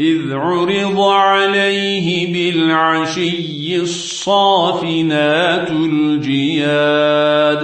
إذ عرض عليه بالعشي الصافنات الجياد